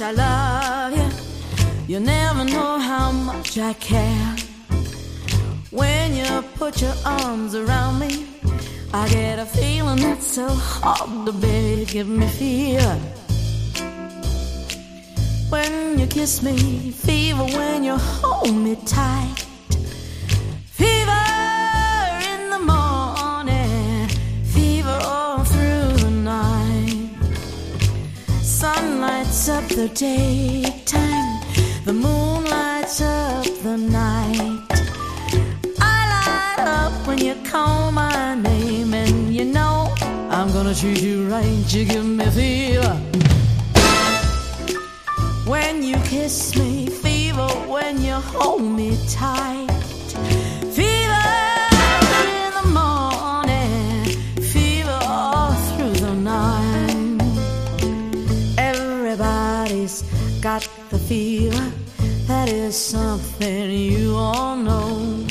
Much I love you. You never know how much I care. When you put your arms around me, I get a feeling that's so hard to bear. You Give me fear. When you kiss me, fever when you hold me tight. Sun lights up the daytime, the moon lights up the night. I light up when you call my name, and you know I'm gonna treat you right. You give me fever. When you kiss me, fever when you hold me tight. The fever, that is something you all know.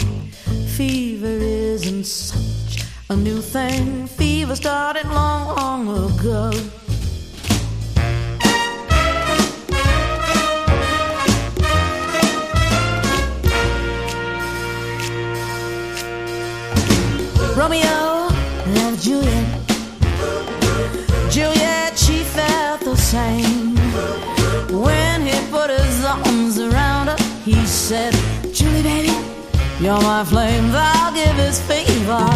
Fever isn't such a new thing, fever started long, long ago. Romeo loved Juliet. Juliet, she felt the same. Said, Julie, baby, you're my flame, thou givest fever.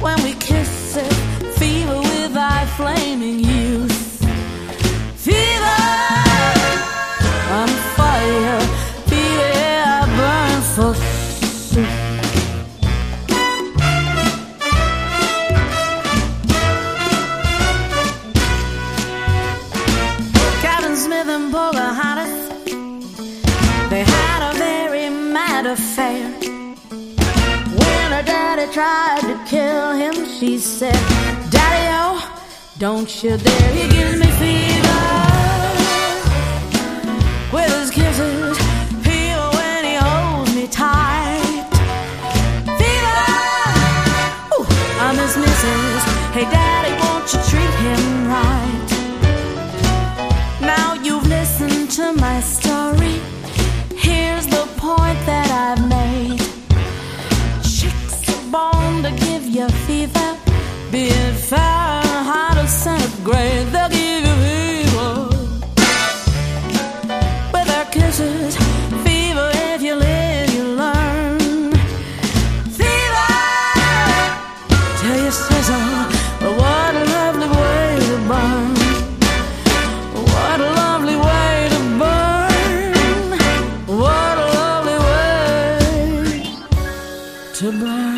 When we kiss it, fever with thy flaming mad affair. When her daddy tried to kill him, she said, Daddy, oh, don't you dare, he gives me fever. With his kisses, fever when he holds me tight. Fever, I'm his missus. Hey, Daddy, won't you treat him right? Be it Fahrenheit or centigrade, they'll give you fever. With their kisses, fever if you live, you learn. Fever! Tell so, oh, what a lovely way to burn. What a lovely way to burn. What a lovely way to burn.